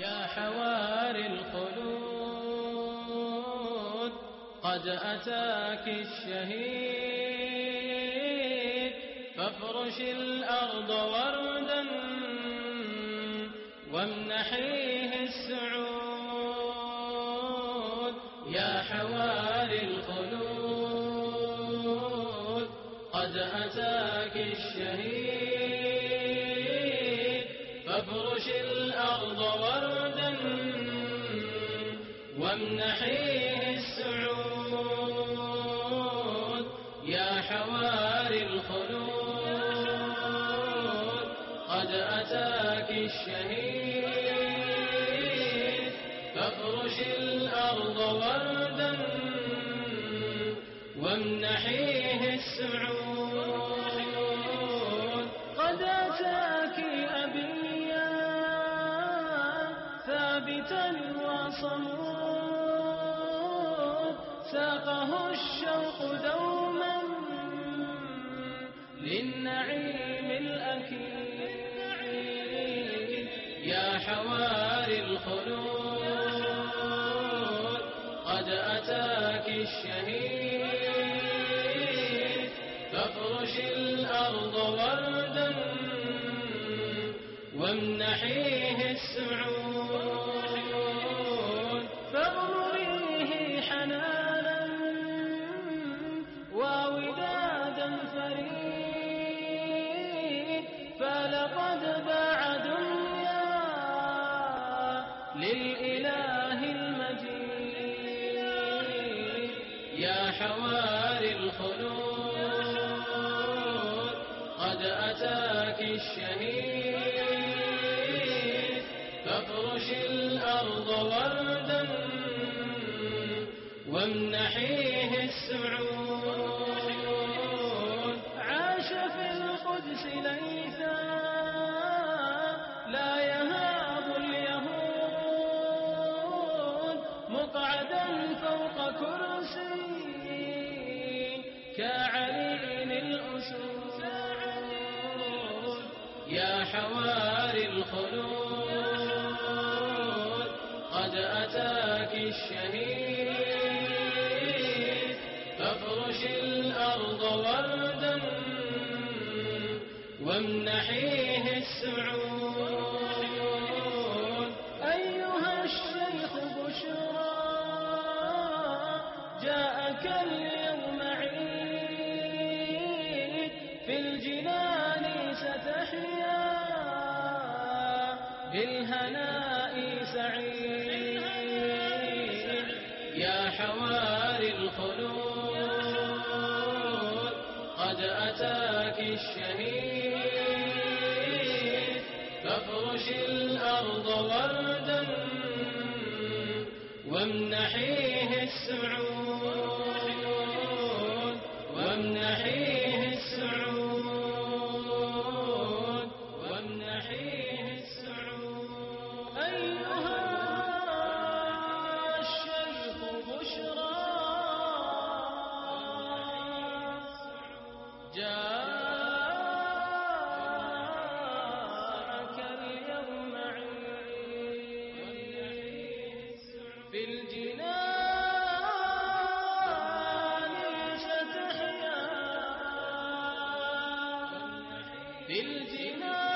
يا حواري الخلود قد أتاك الشهيد. فافرش الأرض وردا وامنحيه السعود. يا حواري الخلود قد أتاك الشهيد. فافرش الأرض وردا وامنحيه السعود. يا حواري الخلود قد أتاك الشهيد. فافرش الأرض وردا وامنحيه السعود. وصمود ساقه الشوق دوما للنعيم الأكيد. يا حواري الخلود قد أتاك الشهيد. فافرش الأرض وردا وامنحيه السعود. للإله المجيد. يا حواري الخلود قد أتاك الشهيد. فافرش الأرض وردا وامنحيه السعود فوق كرسي كعليل الأسود يا حواري الخلود قد أتاك الشهيد فافرش الأرض وردا وامنحيه السعود بالهناء سعيد. يا حواري الخلود قد أتاك الشهيد. فافرش الأرض وردا وامنحيه السعود. وامنحيه في الجنان